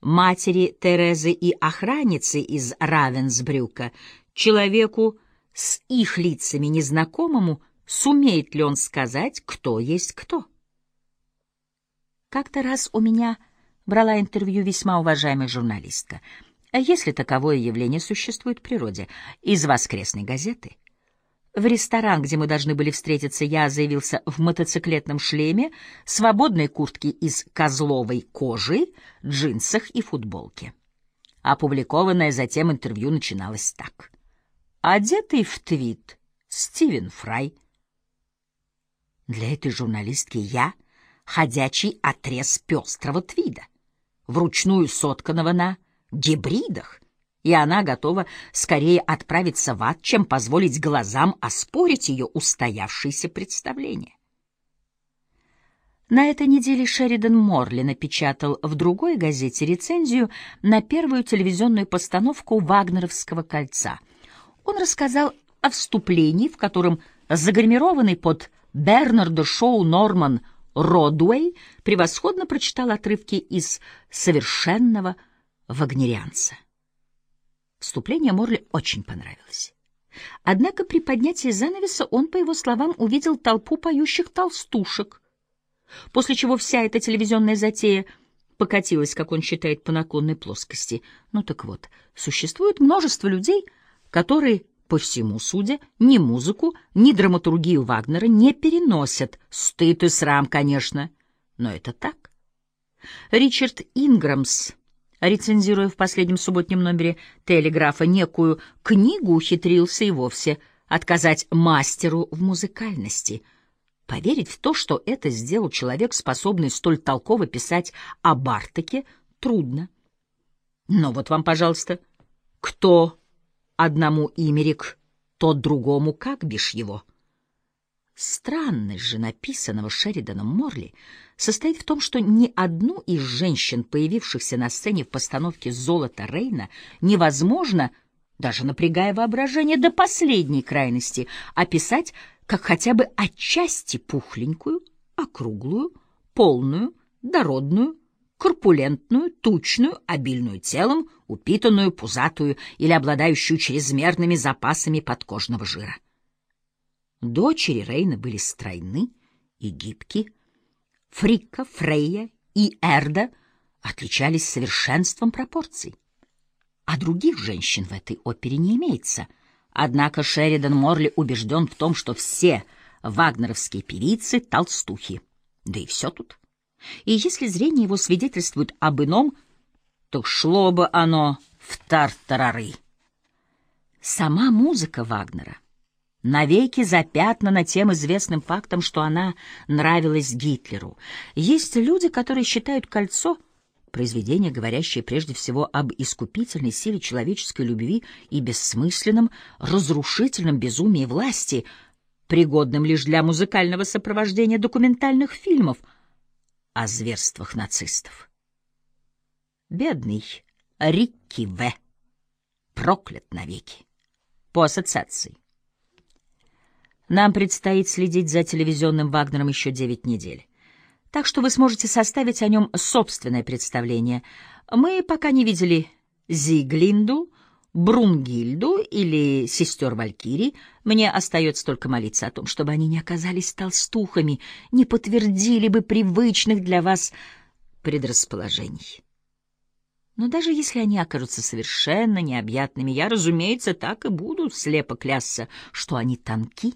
матери Терезы и охранницы из Равенсбрюка, человеку с их лицами незнакомому, сумеет ли он сказать, кто есть кто? Как-то раз у меня брала интервью весьма уважаемая журналистка, если таковое явление существует в природе, из воскресной газеты. В ресторан, где мы должны были встретиться, я заявился в мотоциклетном шлеме, свободной куртке из козловой кожи, джинсах и футболке. Опубликованное затем интервью начиналось так. Одетый в твит Стивен Фрай. Для этой журналистки я — ходячий отрез пестрого твида, вручную сотканного на гибридах, и она готова скорее отправиться в ад, чем позволить глазам оспорить ее устоявшееся представление. На этой неделе Шеридан Морли напечатал в другой газете рецензию на первую телевизионную постановку «Вагнеровского кольца». Он рассказал о вступлении, в котором загримированный под Бернарда Шоу Норман Родуэй превосходно прочитал отрывки из «Совершенного вагнерианца». Вступление Морли очень понравилось. Однако при поднятии занавеса он, по его словам, увидел толпу поющих толстушек, после чего вся эта телевизионная затея покатилась, как он считает, по наклонной плоскости. Ну так вот, существует множество людей, которые, по всему судя, ни музыку, ни драматургию Вагнера не переносят. Стыд и срам, конечно, но это так. Ричард Инграмс рецензируя в последнем субботнем номере «Телеграфа» некую книгу, ухитрился и вовсе отказать мастеру в музыкальности. Поверить в то, что это сделал человек, способный столь толково писать о Бартаке, трудно. Но вот вам, пожалуйста, кто одному имерик, тот другому как бишь его — Странность же написанного Шериданом Морли состоит в том, что ни одну из женщин, появившихся на сцене в постановке «Золото Рейна», невозможно, даже напрягая воображение до последней крайности, описать как хотя бы отчасти пухленькую, округлую, полную, дородную, корпулентную, тучную, обильную телом, упитанную, пузатую или обладающую чрезмерными запасами подкожного жира. Дочери Рейна были стройны и гибки. Фрикка, Фрейя и Эрда отличались совершенством пропорций. А других женщин в этой опере не имеется. Однако Шеридан Морли убежден в том, что все вагнеровские певицы — толстухи. Да и все тут. И если зрение его свидетельствует об ином, то шло бы оно в тартарары. Сама музыка Вагнера — навеки запятнана тем известным фактом, что она нравилась Гитлеру. Есть люди, которые считают «Кольцо» произведение, говорящее прежде всего об искупительной силе человеческой любви и бессмысленном, разрушительном безумии власти, пригодным лишь для музыкального сопровождения документальных фильмов о зверствах нацистов. Бедный Рикки В. проклят навеки. По ассоциации. Нам предстоит следить за телевизионным Вагнером еще девять недель. Так что вы сможете составить о нем собственное представление. Мы пока не видели Зиглинду, Брунгильду или сестер Валькирий. Мне остается только молиться о том, чтобы они не оказались толстухами, не подтвердили бы привычных для вас предрасположений. Но даже если они окажутся совершенно необъятными, я, разумеется, так и буду слепо клясться, что они тонки